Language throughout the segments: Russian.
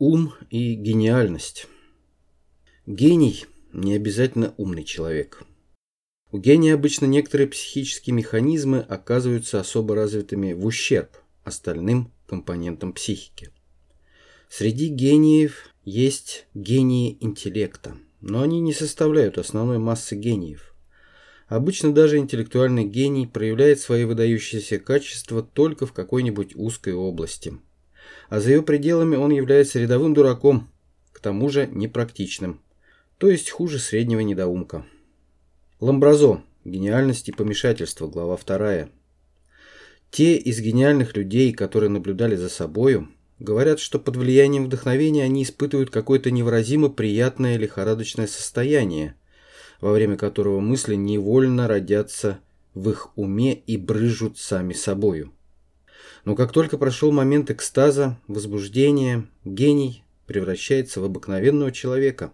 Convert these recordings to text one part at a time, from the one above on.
Ум и гениальность. Гений – не обязательно умный человек. У гения обычно некоторые психические механизмы оказываются особо развитыми в ущерб остальным компонентам психики. Среди гениев есть гении интеллекта, но они не составляют основной массы гениев. Обычно даже интеллектуальный гений проявляет свои выдающиеся качества только в какой-нибудь узкой области – а за ее пределами он является рядовым дураком, к тому же непрактичным, то есть хуже среднего недоумка. Ламбразо. Гениальность и помешательство. Глава 2. Те из гениальных людей, которые наблюдали за собою, говорят, что под влиянием вдохновения они испытывают какое-то невыразимо приятное лихорадочное состояние, во время которого мысли невольно родятся в их уме и брыжут сами собою. Но как только прошел момент экстаза, возбуждения, гений превращается в обыкновенного человека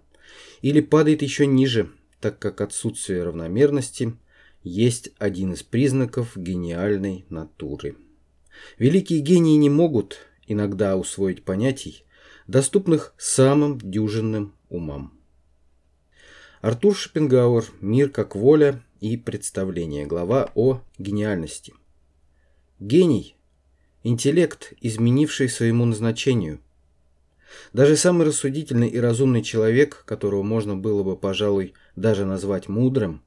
или падает еще ниже, так как отсутствие равномерности есть один из признаков гениальной натуры. Великие гении не могут иногда усвоить понятий, доступных самым дюжинным умам. Артур Шопенгауэр «Мир как воля и представление», глава о гениальности. Гений Интеллект, изменивший своему назначению. Даже самый рассудительный и разумный человек, которого можно было бы, пожалуй, даже назвать мудрым,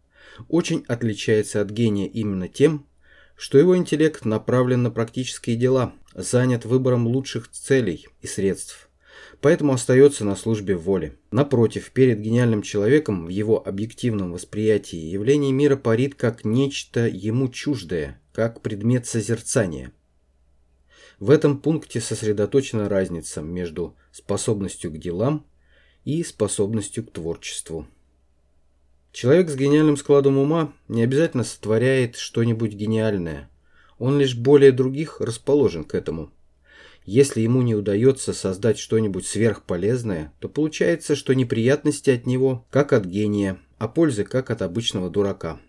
очень отличается от гения именно тем, что его интеллект направлен на практические дела, занят выбором лучших целей и средств, поэтому остается на службе воли. Напротив, перед гениальным человеком в его объективном восприятии явление мира парит как нечто ему чуждое, как предмет созерцания – в этом пункте сосредоточена разница между способностью к делам и способностью к творчеству. Человек с гениальным складом ума не обязательно сотворяет что-нибудь гениальное. Он лишь более других расположен к этому. Если ему не удается создать что-нибудь сверхполезное, то получается, что неприятности от него как от гения, а пользы как от обычного дурака.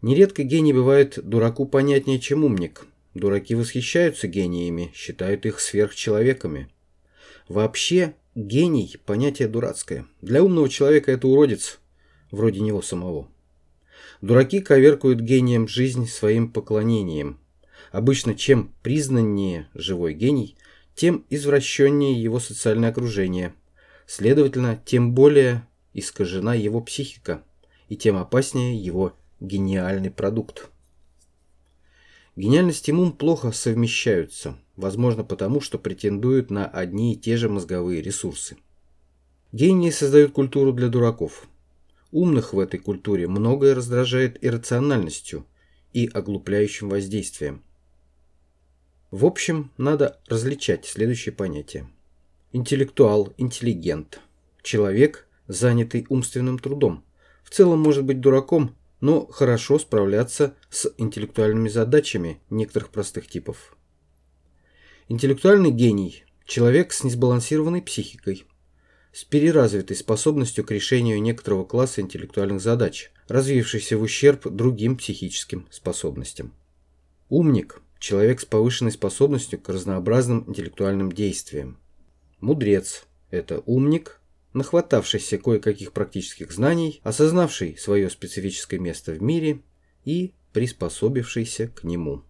Нередко гений бывает дураку понятнее, чем умник, Дураки восхищаются гениями, считают их сверхчеловеками. Вообще, гений – понятие дурацкое. Для умного человека это уродец, вроде него самого. Дураки коверкуют гением жизнь своим поклонением. Обычно чем признаннее живой гений, тем извращеннее его социальное окружение. Следовательно, тем более искажена его психика, и тем опаснее его гениальный продукт. Гениальность и ум плохо совмещаются, возможно потому, что претендуют на одни и те же мозговые ресурсы. Гении создают культуру для дураков. Умных в этой культуре многое раздражает иррациональностью и оглупляющим воздействием. В общем, надо различать следующие понятия. Интеллектуал, интеллигент. Человек, занятый умственным трудом. В целом может быть дураком, но хорошо справляться с интеллектуальными задачами некоторых простых типов. Интеллектуальный гений – человек с несбалансированной психикой, с переразвитой способностью к решению некоторого класса интеллектуальных задач, развившийся в ущерб другим психическим способностям. Умник – человек с повышенной способностью к разнообразным интеллектуальным действиям. Мудрец – это умник, нахватавшийся кое-каких практических знаний, осознавший свое специфическое место в мире и приспособившийся к нему.